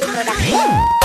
Production.